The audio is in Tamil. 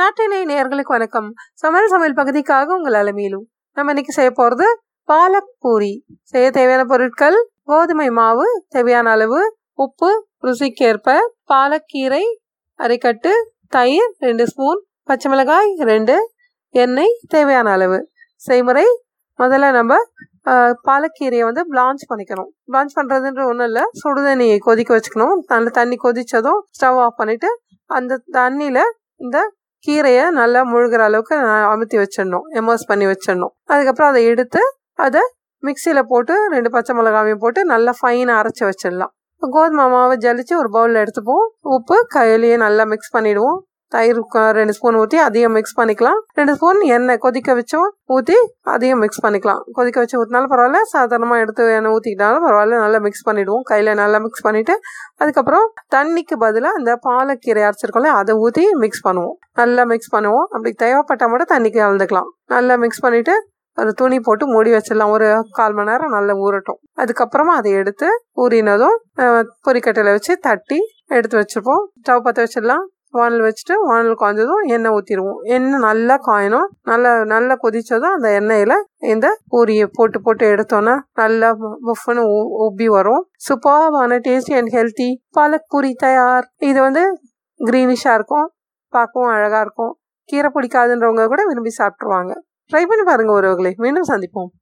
நாட்டினை நேர்களுக்கு வணக்கம். சமையல் சமையல் பகுதிக்காக உங்கள் அலமையிலும் நம்ம இன்னைக்கு செய்ய போகிறது பாலக் பூரி செய்ய தேவையான பொருட்கள் கோதுமை மாவு தேவையான அளவு உப்பு ருசிக்கேற்ப பாலக்கீரை அரைக்கட்டு தயிர் ரெண்டு ஸ்பூன் பச்சை மிளகாய் ரெண்டு எண்ணெய் தேவையான அளவு. செய்முறை முதல்ல நம்ம பாலக்கீரையை வந்து பிளான்ச் பண்ணிக்கணும். பிளான்ச் பண்ணுறதுன்ற ஒன்றும் இல்லை. சுடுதண்ணியை கொதிக்க வச்சுக்கணும். நல்ல தண்ணி கொதித்ததும் ஸ்டவ் ஆஃப் பண்ணிவிட்டு அந்த தண்ணியில் இந்த கீரையை நல்லா முழுகிற அளவுக்கு அமுத்தி வச்சிடணும் எமோஸ் பண்ணி வச்சிடணும். அதுக்கப்புறம் அதை எடுத்து அதை மிக்சியில் போட்டு ரெண்டு பச்சை மிளகாவையும் போட்டு நல்லா ஃபைனாக அரைச்சி வச்சிடலாம். கோதுமை மாவை ஜலிச்சு ஒரு பவுலில் எடுத்துப்போம். உப்பு கையிலேயே நல்லா மிக்ஸ் பண்ணிவிடுவோம் தயிர் ரெண்டு ஸ்பூன் ஊற்றி அதையும் மிக்ஸ் பண்ணிக்கலாம். ரெண்டு ஸ்பூன் எண்ணெய் கொதிக்க வச்சோம் ஊற்றி அதையும் மிக்ஸ் பண்ணிக்கலாம். கொதிக்க வச்சு ஊற்றினாலும் பரவாயில்ல சாதாரணமாக எடுத்து எண்ணெய் ஊற்றிக்கிட்டாலும் பரவாயில்ல நல்லா மிக்ஸ் பண்ணிவிடுவோம் கையில் நல்லா மிக்ஸ் பண்ணிவிட்டு அதுக்கப்புறம் தண்ணிக்கு பதிலாக அந்த பாலக்கீரை அரைச்சிருக்கோம்ல அதை ஊற்றி மிக்ஸ் பண்ணுவோம். நல்லா மிக்ஸ் பண்ணுவோம். அப்படி தேவைப்பட்டால் மட்டும் தண்ணிக்கு கலந்துக்கலாம். நல்லா மிக்ஸ் பண்ணிவிட்டு ஒரு துணி போட்டு மூடி வச்சிடலாம். ஒரு கால் மணி நேரம் நல்லா ஊறட்டும். அதுக்கப்புறமா அதை எடுத்து ஊறினதும் பொரிக்கட்டையில் வச்சு தட்டி எடுத்து வச்சுருப்போம். ஸ்டவ் பற்ற வச்சிடலாம். வானல் வச்சுட்டு வானல் காய்ஞ்சதும் எண்ணெய் ஊற்றிடுவோம் எண்ணெய் நல்லா காயணும். நல்லா நல்லா கொதித்ததும் அந்த எண்ணெயில் இந்த பூரியை போட்டு போட்டு எடுத்தோன்னா நல்லா புஃப்னு உப்பி வரும். சூப்பர்வான tasty and healthy palak puri தயார். இது வந்து க்ரீனிஷாக இருக்கும். பார்க்கவும் அழகாக இருக்கும். கீரை பிடிக்காதுன்றவங்க கூட விரும்பி சாப்பிட்ருவாங்க ட்ரை பண்ணி பாருங்கள் ஒருவர்களை மீண்டும் சந்திப்போம்.